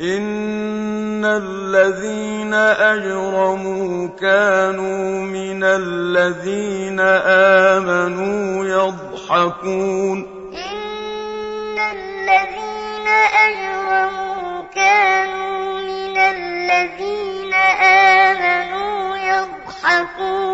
إن الذين أجرموا كانوا من الذين آمنوا يضحكون إن الذين أجرموا كانوا من الذين آمنوا يضحكون